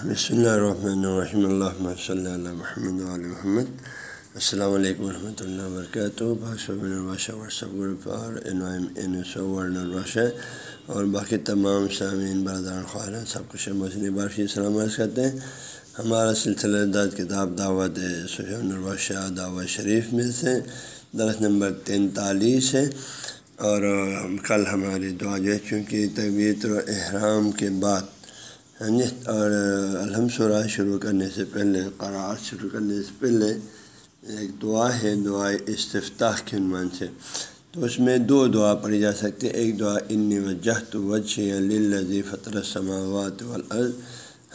بسم اللہ الرحمن الرحیم اللہ صلی اللہ محمد علیہ محمد السلام علیکم ورحمۃ اللہ وبرکاتہ الباشہ واٹسپ گروپ اور الباشہ اور باقی تمام سامعین برادر خواہر سب کچھ مسلم بارشی سلام عرض کرتے ہیں ہمارا سلسلہ داد کتاب دعوت سفین الباشہ دعوت شریف میں سے درس نمبر تینتالیس ہے اور کل ہماری دعا جو ہے چونکہ طبیعت و احرام کے بعد یعنی اور الحمد سورہ شروع کرنے سے پہلے قرار شروع کرنے سے پہلے ایک دعا ہے، دعا استفتاح کے عنوان سے۔ تو اس میں دو دعا پڑھی جا سکتی ہے ایک دعا ان وجہ تو وجہ علی فطر سماوات والارض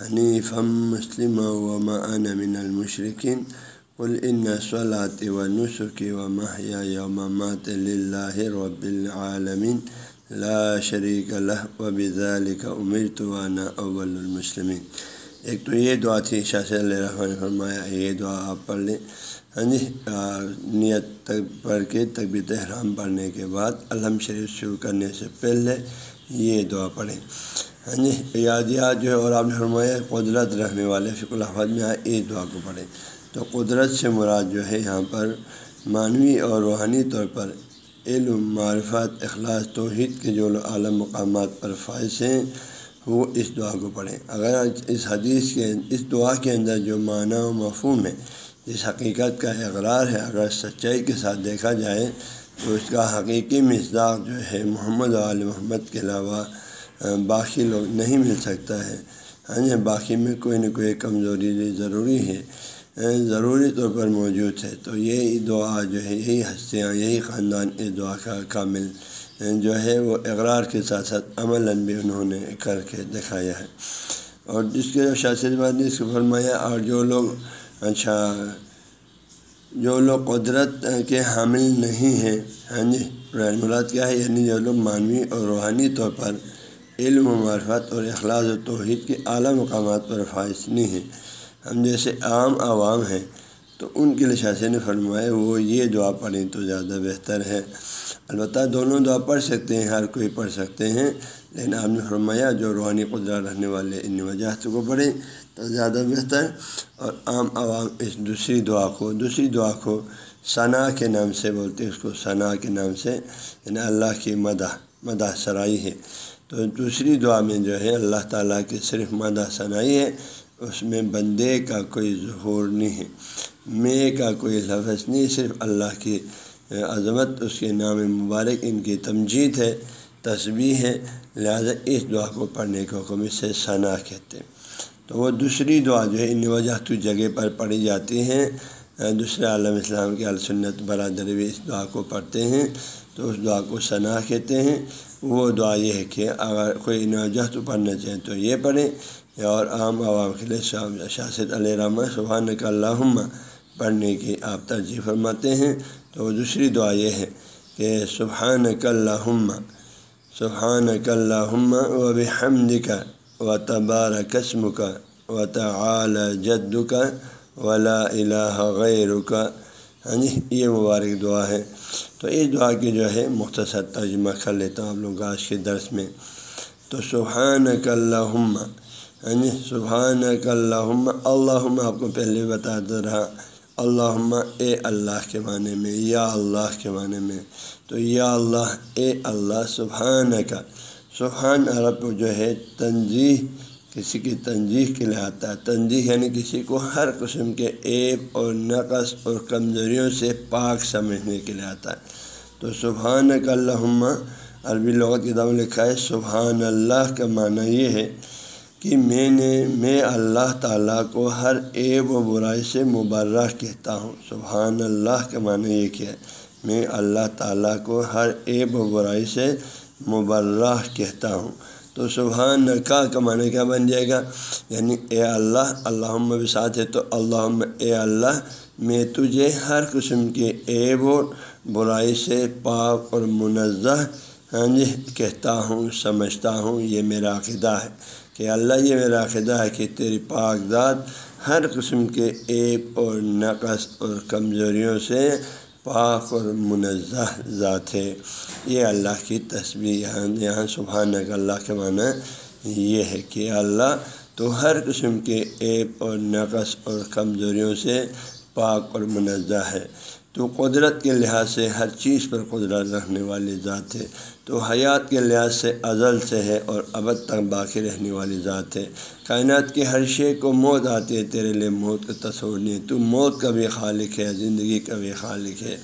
حنیفم مسلم و معن من المشرقین کل ان صلاۃ و نسخی و ماہیا یوم مات اللہ رب العالمین لا شریک اللہ و بزال کا عمر توانہ اول المسلمین۔ ایک تو یہ دعا تھی شاہ سے اللہ رحمٰن فرمایا، یہ دعا آپ پڑھ لیں۔ ہاں جی نیت تک پڑھ کے طبیعت احرام پڑھنے کے بعد الحم شریف شروع کرنے سے پہلے یہ دعا پڑھیں۔ ہاں جی یادیات جو ہے، اور آپ نے فرمایا، قدرت رہنے والے فک الحمد میں آئے اس دعا کو پڑھیں۔ تو قدرت سے مراد جو ہے، یہاں پر معنوی اور روحانی طور پر علم، معرفت، اخلاص، توحید کے جو عالم مقامات پر فائز ہیں، وہ اس دعا کو پڑھیں۔ اگر اس حدیث کے اس دعا کے اندر جو معنی و مفہوم ہے جس حقیقت کا اقرار ہے، اگر سچائی کے ساتھ دیکھا جائے، تو اس کا حقیقی مزداق جو ہے، محمد عال محمد کے علاوہ باقی لوگ نہیں مل سکتا ہے۔ ہاں جی، باقی میں کوئی نہ کوئی کمزوری ضروری ہے۔ ضروری طور پر موجود ہے۔ تو یہ دعا جو ہے، یہی ہستیاں، یہی خاندان اس دعا کا کامل جو ہے، وہ اقرار کے ساتھ ساتھ عمل بھی انہوں نے کر کے دکھایا ہے۔ اور جس کے شاست بات نے اس کو فرمایا، اور جو لوگ اچھا جو لوگ قدرت کے حامل نہیں ہیں ہاں جی مراد کیا ہے؟ یعنی جو لوگ معنوی اور روحانی طور پر علم و معرفت اور اخلاص و توحید کے اعلیٰ مقامات پر فائز نہیں ہیں۔ ہم جیسے عام عوام ہیں، تو ان کے لیے شاثر نے فرمایا، وہ یہ دعا پڑھیں تو زیادہ بہتر ہے۔ البتہ دونوں دعا پڑھ سکتے ہیں، ہر کوئی پڑھ سکتے ہیں، لیکن آپ نے فرمایا، جو روحانی قدرت رہنے والے ان وجہ کو پڑھیں تو زیادہ بہتر۔ اور عام عوام اس دوسری دعا کو، دوسری دعا کو ثنا کے نام سے بولتے ہیں، اس کو ثنا کے نام سے یعنی اللہ کی مدح مدح سرائی ہے۔ تو دوسری دعا میں جو ہے، اللہ تعالیٰ کی صرف مدح ثنائی ہے اس میں بندے کا کوئی ظہور نہیں ہے میں کا کوئی لفظ نہیں، صرف اللہ کی عظمت، اس کے نام مبارک، ان کی تمجید ہے تصویر ہے۔ لہذا اس دعا کو پڑھنے کے حکم سے ثنا کہتے ہیں۔ تو وہ دوسری دعا جو ہے، ان وجہ تو جگہ پر پڑھی جاتی ہیں۔ دوسرے عالم اسلام کے السنت برادر بھی اس دعا کو پڑھتے ہیں۔ تو اس دعا کو ثنا کہتے ہیں۔ وہ دعا یہ ہے کہ اگر کوئی ان وجہ تو پڑھنا چاہیں تو یہ پڑھیں۔ اور عام عوام کے لیے شاست علیہ رحمہ سبحان کا اللہ پڑھنے کی آپ ترجیح فرماتے ہیں۔ تو دوسری دعا یہ ہے کہ سبحان اللہ سبحان اللہ و بحمد کا و تبار قسم کا و تعال جد کا ولا الہ غیر کا ہاں جی یہ مبارک دعا ہے۔ تو اس دعا کی جو ہے مختصر ترجمہ کر لیتا ہوں آپ لوگ آج کے درس میں۔ تو سبحان اللہ یعنی جی سبحان اللہ اللہ آپ کو پہلے بتا دے رہا اللہ اے اللہ کے معنی میں، یا اللہ کے معنی میں۔ تو یا اللہ، اے اللہ سبحان کا سبحان عرب جو ہے تنظیح کسی کی تنظیح کے لیے آتا ہے۔ تنظیح یعنی کسی کو ہر قسم کے ایپ اور نقص اور کمزوریوں سے پاک سمجھنے کے لیے آتا ہے۔ تو سبحان کا اللہ عربی لغت کی دعوت لکھا ہے، سبحان اللہ کا معنی یہ ہے کہ میں نے، میں اللہ تعالیٰ کو ہر عیب و برائی سے مبرہ کہتا ہوں۔ سبحان اللہ کے معنی یہ کیا ہے میں اللہ تعالیٰ کو ہر عیب و برائی سے مبرہ کہتا ہوں۔ تو سبحان کا کا معنی کیا بن جائے گا؟ یعنی اے اللہ اللہ بھی ساتھ ہے تو اللہ اے اللہ، میں تجھے ہر قسم کے عیب و برائی سے پاک اور منزہ ہاں جی کہتا ہوں، سمجھتا ہوں، یہ میرا عقیدہ ہے۔ کہ اللہ یہ میرا عقیدہ ہے کہ تیری پاک ذات ہر قسم کے ایپ اور نقص اور کمزوریوں سے پاک اور منزہ ذات ہے۔ یہ اللہ کی تصویر یہاں یہاں سبحان اللہ کے معنی یہ ہے کہ اللہ تو ہر قسم کے ایپ اور نقص اور کمزوریوں سے پاک اور منزہ ہے۔ تو قدرت کے لحاظ سے ہر چیز پر قدرت رکھنے والی ذات ہے، تو حیات کے لحاظ سے ازل سے ہے اور ابد تک باقی رہنے والی ذات ہے۔ کائنات کے ہر شے کو موت آتی ہے، تیرے لیے موت کا تصور نہیں تو موت کا بھی خالق ہے، زندگی کا بھی خالق ہے۔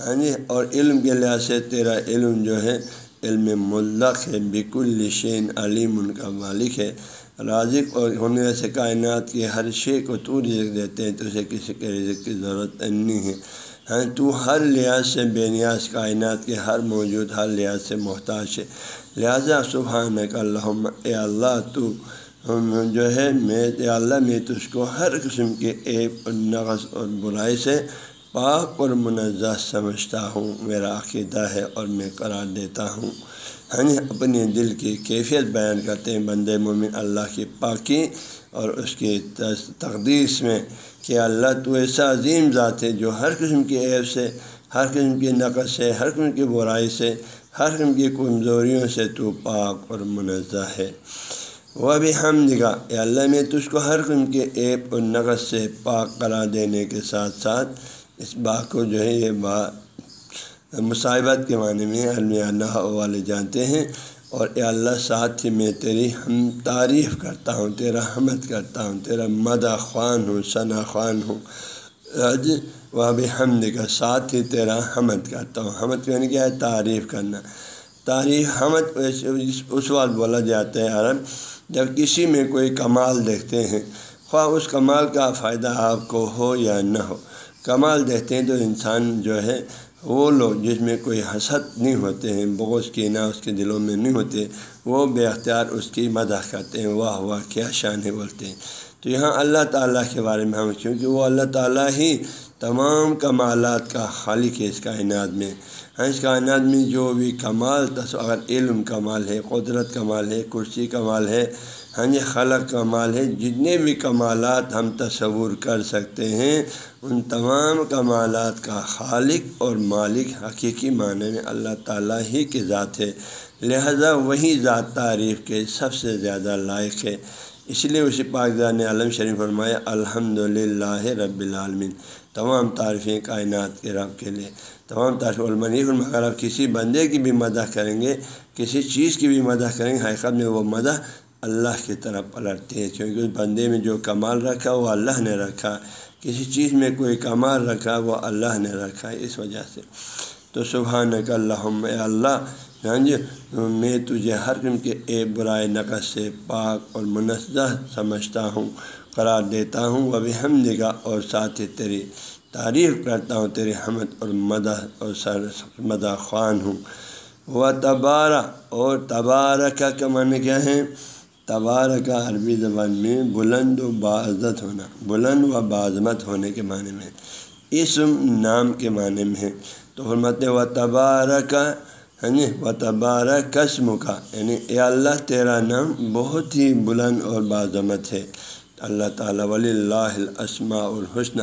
ہاں جی؟ اور علم کے لحاظ سے تیرا علم جو ہے، علم ملق ہے بیک الشین علیم ان کا مالک ہے۔ رازق اور ہونے سے کائنات کے ہر شے کو تو رزق دیتے ہیں، تو اسے کسی کے رزق کی ضرورت نہیں ہے۔ یعنی تو ہر لحاظ سے بے نیاز کائنات کے ہر موجود ہر لحاظ سے محتاج ہے۔ لہٰذا سبحان اللہ اے اللہ تو جو ہے، میں، اے اللہ، میں تجھ کو ہر قسم کے ایپ نقص اور برائی سے پاک اور منزہ سمجھتا ہوں۔ میرا عقیدہ ہے اور میں قرار دیتا ہوں۔ ہاں جی اپنے دل کی کیفیت بیان کرتے ہیں۔ بند مومن اللہ کی پاکی اور اس کی تقدیس میں کہ اللہ تو ایسا عظیم ذات ہے جو ہر قسم کی عیب سے، ہر قسم کی نقص سے، ہر قسم کی برائی سے، ہر قسم کی کمزوریوں سے تو پاک اور منزہ ہے۔ وہ بھی ہم نگاہ اللہ میں تجھ کو ہر قسم کے عیب اور نقص سے پاک قرار دینے کے ساتھ ساتھ اس بات کو جو ہے یہ بات مصائبت کے معنی میں علم اللہ والے جانتے ہیں۔ اور اے اللہ ساتھ ہی میں تیری ہم تعریف کرتا ہوں، تیرا حمد کرتا ہوں، تیرا مدہ خوان ہوں، ثنا خوان ہوں۔ رج وہ بھی حمد کا ساتھ ہی تیرا حمد کرتا ہوں۔ حمد یعنی کیا ہے تعریف کرنا۔ تعریف، حمد اس وقت بولا جاتا ہے عرب، جب کسی میں کوئی کمال دیکھتے ہیں، خواہ اس کمال کا فائدہ آپ کو ہو یا نہ ہو۔ کمال دیکھتے ہیں تو انسان جو ہے وہ لوگ جس میں کوئی حسد نہیں ہوتے ہیں، بغض کی نہ اس کے دلوں میں نہیں ہوتے، وہ بے اختیار اس کی مدح کرتے ہیں، واہ واہ کیا شان ہے بولتے ہیں۔ تو یہاں اللہ تعالیٰ کے بارے میں ہم کیونکہ وہ اللہ تعالیٰ ہی تمام کمالات کا خالق ہے اس کائنات میں۔ ہاں اس کائنات میں جو بھی کمال اگر علم کمال ہے، قدرت کمال ہے، کرسی کمال ہے ہاں جی خلق کمال ہے، جتنے بھی کمالات ہم تصور کر سکتے ہیں، ان تمام کمالات کا خالق اور مالک حقیقی معنی میں اللہ تعالیٰ ہی کی ذات ہے۔ لہذا وہی ذات تعریف کے سب سے زیادہ لائق ہے۔ اس لیے اسی پاکزان عالم شریف فرمایا الحمد للہ رب العالمین۔ تمام تعریفیں کائنات کے رب کے لیے، تمام تعریف المنیف اگر آپ کسی بندے کی بھی مدح کریں گے، کسی چیز کی بھی مدح کریں گے، حقیقت میں وہ مدح اللہ کی طرف پلٹتے ہیں کیونکہ اس بندے میں جو کمال رکھا وہ اللہ نے رکھا، کسی چیز میں کوئی کمال رکھا وہ اللہ نے رکھا، اس وجہ سے۔ تو صبح نق اللہ اللہ ہاں جی میں تجھے ہر قسم کے اے برائے نقص سے پاک اور منزہ سمجھتا ہوں۔ قرار دیتا ہوں وہ بھی ہم نگاہ اور ساتھ ہی تیری تعریف کرتا ہوں تیری حمد اور مدح اور سر مدح خوان ہوں۔ وہ تبارہ اور تبارہ کا معنی کیا ہے؟ تبار کا عربی زبان میں بلند و بعزت ہونا، بلند و بعظمت ہونے کے معنی میں، اسم نام کے معنی میں ہے۔ تو حرمت و تبارہ ہاں کا یعنی جی، و تبارہ قسم کا یعنی اے اللہ تیرا نام بہت ہی بلند اور بعظمت ہے۔ اللہ تعالیٰ ولی اللہ الاسماء الحسنہ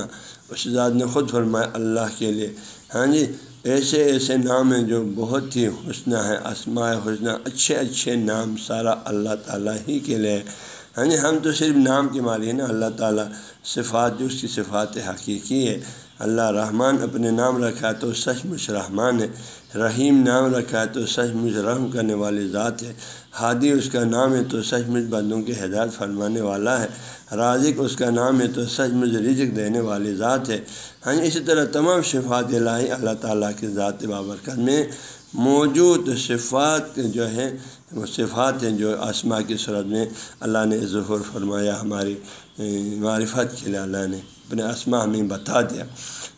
اس ذات نے خود فرمایا، اللہ کے لیے۔ ہاں جی ایسے ایسے نام ہیں جو بہت ہی حسنہ ہے اسماء حسنہ اچھے اچھے نام سارا اللہ تعالیٰ ہی کے لیے۔ ہاں جی ہم تو صرف نام کے مالی ہیں نا، اللہ تعالیٰ صفات، جو اس کی صفات حقیقی ہے۔ اللہ رحمان اپنے نام رکھا ہے تو سچ مچ رحمان ہے، رحیم نام رکھا ہے تو سچ مچ رحم کرنے والی ذات ہے۔ ہادی اس کا نام ہے تو سچ مچ بندوں کی ہدایت فرمانے والا ہے۔ رازق اس کا نام ہے تو سچ مجھ رزق دینے والی ذات ہے۔ ہاں اسی طرح تمام صفات الہی اللہ تعالیٰ کی ذات بابرکت میں موجود صفات جو ہے وہ صفات ہیں جو آسما کی صورت میں اللہ نے ظہور فرمایا ہماری، معرفت کے لیے اللہ نے۔ اپنے آسما ہمیں بتا دیا۔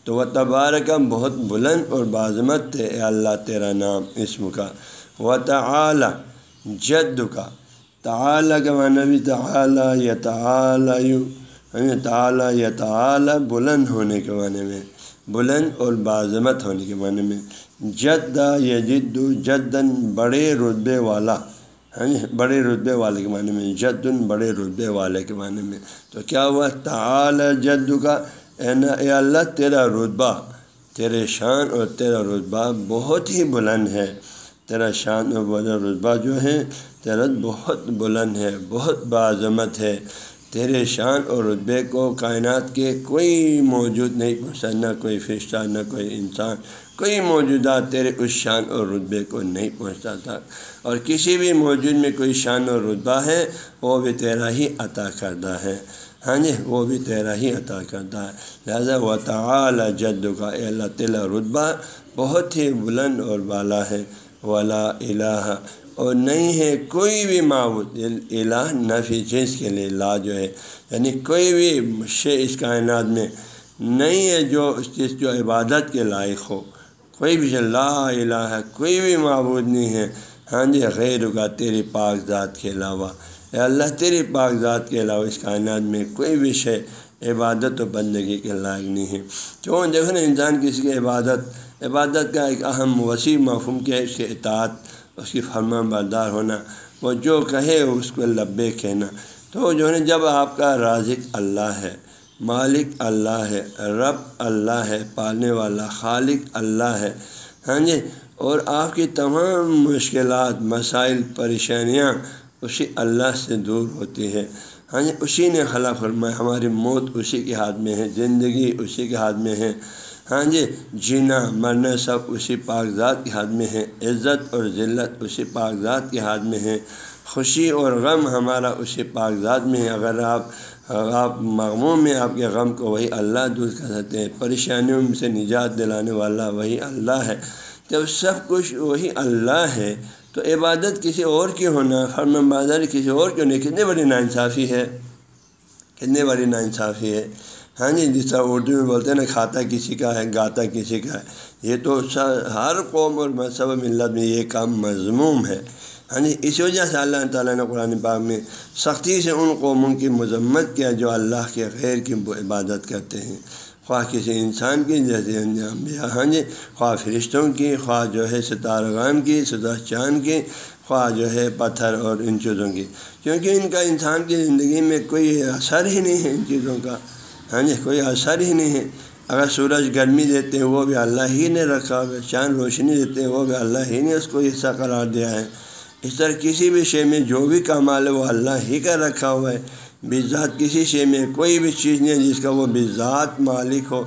تو وہ تبارک بہت بلند اور بازمت ہے اے اللہ تیرا نام، اسم کا۔ و تعلی جد کا۔ تعلیٰ کا معنی بھی تعلیٰ یا تعلیٰ یوں یعنی تعلیٰ یا تعلیٰ بلند ہونے کے معنی میں، بلند اور بازمت ہونے کے معنی میں۔ جد یا جد جدن بڑے رتبے والا۔ ہاں بڑے رتبے والے کے معنی میں، جدن بڑے رتبے والے کے معنی میں۔ تو کیا ہوا؟ تعلیٰ جد کا اے اللہ، تیرا رتبہ، تیرے شان اور تیرا رتبہ بہت ہی بلند ہے۔ تیرا شان و بول رتبہ جو ہے، تیرا بہت بلند ہے، بہت بعظمت ہے۔ تیرے شان اور رتبے کو کائنات کے کوئی موجود نہیں پہنچتا نہ کوئی فرشتہ، نہ کوئی انسان کوئی موجودات تیرے اس شان اور رتبے کو نہیں پہنچتا تھا اور کسی بھی موجود میں کوئی شان اور رتبہ ہے، وہ بھی تیرا ہی عطا کردہ ہے۔ ہاں جی وہ بھی تیرا ہی عطا کرتا ہے۔ لہٰذا و تعالی جد کا اللہ تعالیٰ رتبہ بہت ہی بلند اور بالا ہے۔ ولا الہ، اور نہیں ہے کوئی بھی معبود، الہ نفی چیز کے لیے، لا جو ہے۔ یعنی کوئی بھی شے اس کائنات میں نہیں ہے جو اس چیز، جو عبادت کے لائق ہو۔ کوئی بھی لا الہ ہے، کوئی بھی معبود نہیں ہے۔ ہاں جی غیر کا تیری پاک ذات کے علاوہ۔ اے اللہ تیری پاک ذات کے علاوہ اس کائنات میں کوئی بھی شے، عبادت و بندگی کے لائق نہیں ہے۔ کیوں؟ دیکھو نا، انسان کسی کی عبادت عبادت کا ایک اہم وسیع مفہوم کیا ہے، اس کے اطاعت، اس کی فرما بردار ہونا۔ وہ جو کہے، اس کو لبے کہنا۔ تو جو ہے جب آپ کا رازق اللہ ہے مالک اللہ ہے، رب اللہ ہے، پالنے والا، خالق اللہ ہے۔ ہاں جی؟ اور آپ کی تمام مشکلات، مسائل، پریشانیاں اسی اللہ سے دور ہوتی ہے ہاں جی؟ اسی نے خلا فرمایا، ہماری موت اسی کے ہاتھ میں ہے، زندگی اسی کے ہاتھ میں ہے۔ ہاں جی؟ جینا، مرنا سب اسی پاک ذات کے ہاتھ میں ہے۔ عزت اور ذلت اسی پاک ذات کے ہاتھ میں ہے۔ خوشی اور غم ہمارا اسی پاک ذات میں ہے۔ اگر آپ آپ مغموم میں آپ کے غم کو وہی اللہ دور کر سکتے ہیں، پریشانیوں سے نجات دلانے والا وہی اللہ ہے۔ جب سب کچھ وہی اللہ ہے، تو عبادت کسی اور کی ہونا، فرم بازار کسی اور کی ہونی کتنی بڑی ناانصافی ہے۔ کتنی بڑی ناانصافی ہے۔ ہاں جی جس طرح اردو میں بولتے ہیں نا، کھاتا کسی کا ہے، گاتا کسی کا ہے۔ یہ تو ہر قوم اور مذہب ملت میں یہ کام مضموم ہے۔ ہاں جی اس وجہ سے اللہ تعالیٰ نے قرآن پاک میں سختی سے ان قوموں کی مذمت کیا جو اللہ کے غیر کی عبادت کرتے ہیں۔ خواہ کسی انسان کی جیسے انجام دیا ہاں جی خواہ فرشتوں کی، خواہ جو ہے ستارغان کی سدا چاند کی، خواہ جو ہے پتھر اور ان چیزوں کی۔ کیونکہ ان کا انسان کی زندگی میں کوئی اثر ہی نہیں ہے ان چیزوں کا۔ ہاں جی کوئی اثر ہی نہیں ہے۔ اگر سورج گرمی دیتے ہیں، وہ بھی اللہ ہی نے رکھا ہوا چاند روشنی دیتے ہیں، وہ بھی اللہ ہی نے اس کو حصہ قرار دیا ہے۔ اس طرح کسی بھی شے میں جو بھی کمال ہے وہ اللہ ہی کا رکھا ہوا ہے۔ بذات کسی شے میں کوئی بھی چیز نہیں جس کا وہ بذات مالک ہو۔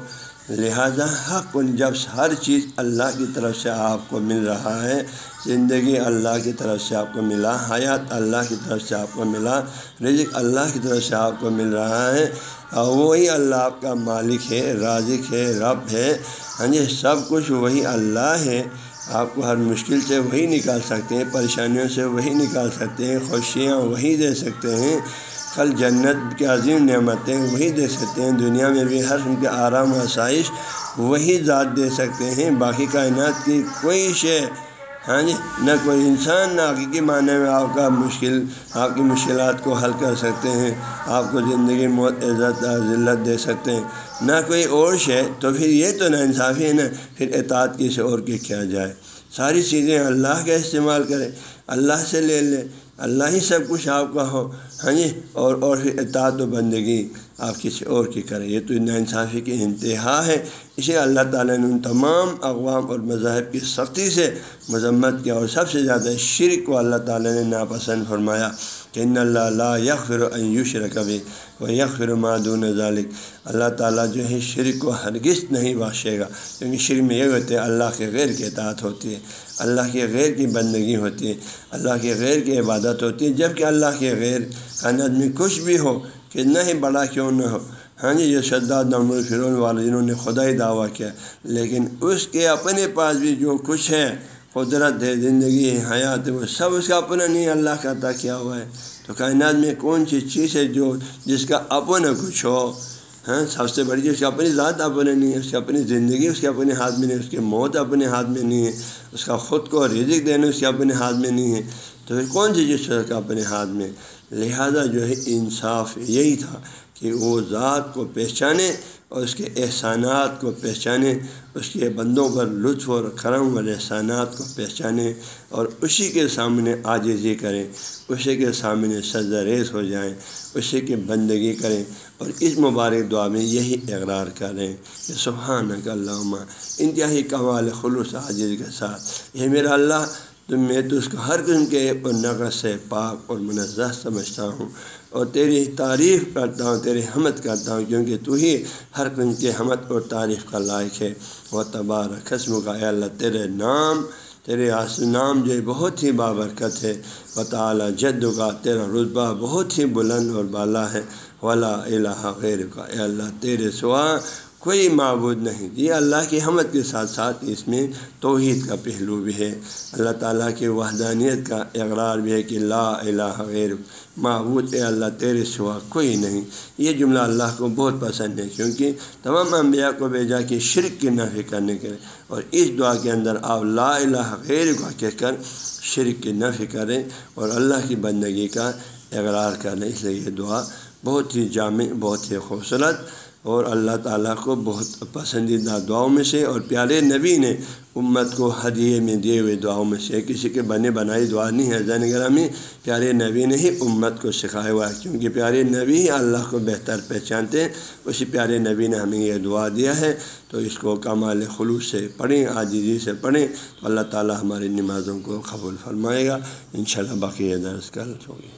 لہذا حق جب ہر چیز اللہ کی طرف سے آپ کو مل رہا ہے۔ زندگی اللہ کی طرف سے آپ کو ملا، حیات اللہ کی طرف سے آپ کو ملا، رزق اللہ کی طرف سے آپ کو مل رہا ہے۔ اور وہی اللہ آپ کا مالک ہے، رازق ہے، رب ہے۔ ہاں جی سب کچھ وہی اللہ ہے۔ آپ کو ہر مشکل سے وہی نکال سکتے ہیں، پریشانیوں سے وہی نکال سکتے ہیں، خوشیاں وہی دے سکتے ہیں۔ کل جنت کے عظیم نعمتیں وہی دے سکتے ہیں، دنیا میں بھی ہر ان کے آرام آسائش وہی ذات دے سکتے ہیں۔ باقی کائنات کی کوئی شے ہاں جی نہ کوئی انسان، نہ حقیقی معنی میں آپ کا مشکل، آپ کی مشکلات کو حل کر سکتے ہیں۔ آپ کو زندگی موت عزت، ذلت دے سکتے ہیں۔ نہ کوئی اور شے تو پھر یہ تو ناانصافی ہے نا پھر اطاعت کسی اور کی کیا جائے۔ ساری چیزیں اللہ کا استعمال کرے اللہ سے لے لے اللہ ہی سب کچھ آپ کا ہو ہاں جی؟ اور اور پھر اطاعت و بندگی آپ کسی اور کی کریں۔ یہ تو ناانصافی کی انتہا ہے۔ اسی اللہ تعالیٰ نے ان تمام اقوام اور مذاہب کی سختی سے مذمت کیا اور سب سے زیادہ شرک کو اللہ تعالیٰ نے ناپسند فرمایا کہ ان اللہ لا یکفر یوشر کبھی وہ یکفر معدون ذالک اللہ تعالیٰ جو ہے شرک کو ہرگز نہیں باشے گا، کیونکہ شرک میں یہ ہوتے ہیں اللہ کے غیر کی اطاعت ہوتی ہے، اللہ کے غیر کی بندگی ہوتی ہے، اللہ کے غیر کی عبادت ہوتی ہے جبکہ اللہ کے غیر کائنات میں کچھ بھی ہو کتنا ہی بڑا کیوں نہ ہو۔ ہاں جی یہ شداد نمر فرون والے جنہوں نے خدا ہی دعویٰ کیا۔ لیکن اس کے اپنے پاس بھی جو کچھ ہے، قدرت ہے، زندگی ہے، حیات ہے، وہ سب اس کا اپنا نہیں، اللہ کا عطا کیا ہوا ہے۔ تو کائنات میں کون سی چیز ہے جو، جس کا اپنا کچھ ہو؟ ہاں سب سے بڑی چیز، اس کی اپنی ذات اپنے نہیں ہے، اس کی اپنی زندگی، اس کے اپنے ہاتھ میں نہیں، اس کی موت اپنے ہاتھ میں نہیں ہے۔ اس کا خود کو رزق دینا اس کے اپنے ہاتھ میں نہیں ہے۔ تو پھر کون سی چیز اس کا اپنے ہاتھ میں؟ لہذا جو ہے، انصاف یہی تھا۔ کہ وہ ذات کو پہچانے اور اس کے احسانات کو پہچانے، اس کے بندوں پر لطف اور کرم والے احسانات کو پہچانے اور اسی کے سامنے آجزی کریں، اسی کے سامنے ریز ہو جائیں، اسی کی بندگی کریں اور اس مبارک دعا میں یہی اقرار کریں کہ سبحان اللہ انتہائی کمال خلوص عاجز کے ساتھ۔ یہ میرا اللہ تو میں تو اس کو ہر قسم کے نقص سے پاک اور منزہ سمجھتا ہوں اور تیری تعریف کرتا ہوں، تیری حمد کرتا ہوں، کیونکہ تو ہی ہر قسم کے حمد اور تعریف کا لائق ہے۔ وہ تبار قسم کا اے اللہ، تیرے نام، تیرے آس نام جو بہت ہی بابرکت ہے۔ و تعالیٰ جد کا، تیرا رتبہ بہت ہی بلند اور بالا ہے۔ ولا الہ غیر کا اے اللہ، تیرے سوا کوئی معبود نہیں۔ یہ اللہ کی حمد کے ساتھ ساتھ اس میں توحید کا پہلو بھی ہے۔ اللہ تعالیٰ کی وحدانیت کا اقرار بھی ہے کہ لا الہ غیر معبود اے اللہ تیرے سوا کوئی نہیں۔ یہ جملہ اللہ کو بہت پسند ہے، کیونکہ تمام انبیاء کو بھیجا کہ شرک کی نفی کرنے کے اور اس دعا کے اندر آپ لا الہ غیر کو کہہ کر شرک کی نفی کریں اور اللہ کی بندگی کا اقرار کریں۔ اس لیے یہ دعا بہت ہی جامع، بہت ہی خوبصورت اور اللہ تعالیٰ کو بہت پسندیدہ دعاؤں میں سے اور پیارے نبی نے امت کو ہدیے میں دیے ہوئے دعاؤں میں سے۔ کسی کے بنے بنائی دعا نہیں ہے۔ زین گرامی، پیارے نبی نے ہی امت کو سکھایا ہوا ہے۔ کیونکہ پیارے نبی ہی اللہ کو بہتر پہچانتے ہیں۔ اسی پیارے نبی نے ہمیں یہ دعا دیا ہے۔ تو اس کو کمال خلوص سے پڑھیں، عاجزی سے پڑھیں۔ تو اللہ تعالیٰ ہماری نمازوں کو قبول فرمائے گا۔ انشاءاللہ باقی درس کل ہوگی۔